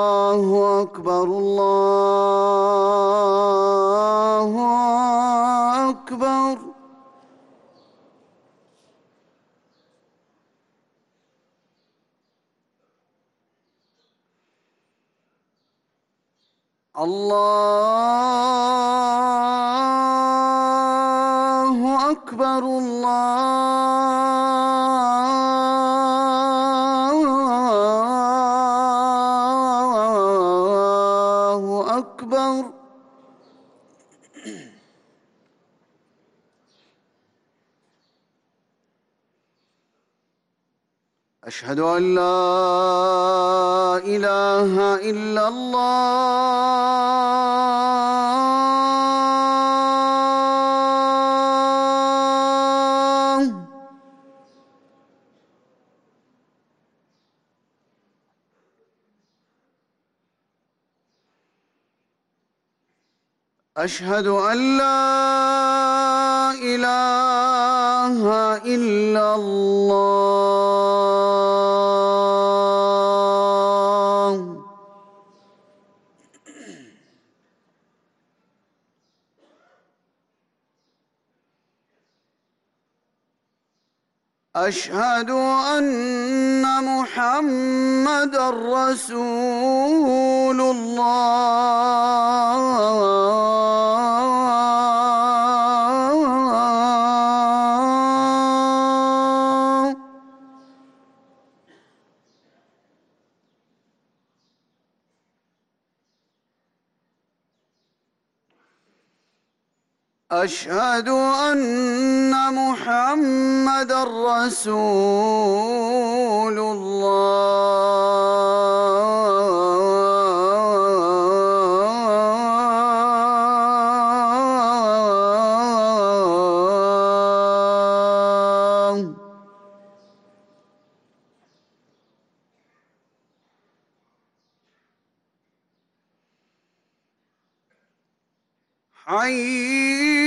الله أكبر الله أكبر الله أشهد أن لا إله إلا الله. أشهد أن لا إله إلا الله. أشهد أن محمد رسول الله. أشهد أن محمد رسول الله. حي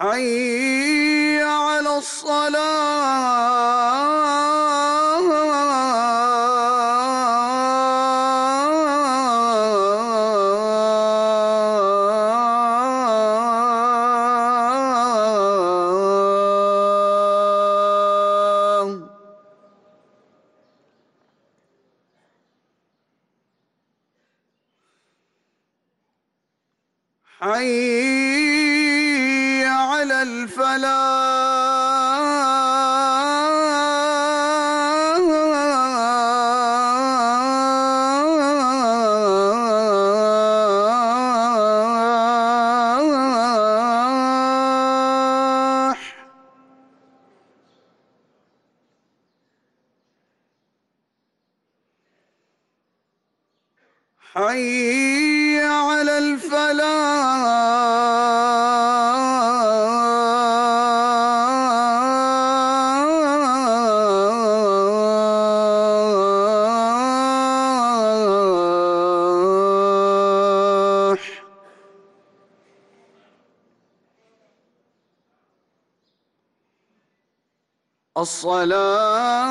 حي على الصلاة حي على الفلاح. حي الصلاة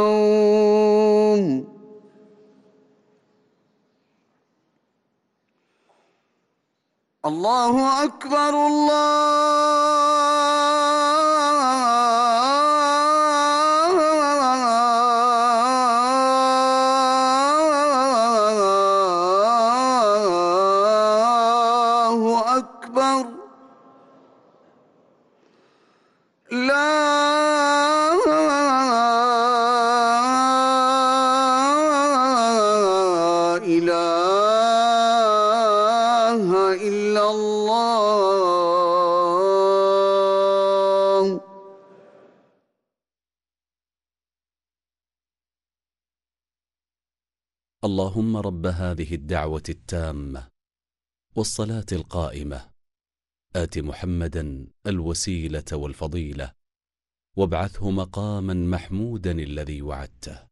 اللہ اکبر اللہ اللهم رب هذه الدعوة التامة والصلاة القائمة. آت محمدا الوسيلة والفضيلة، وابعثه مقاما محمودا الذي وعدته.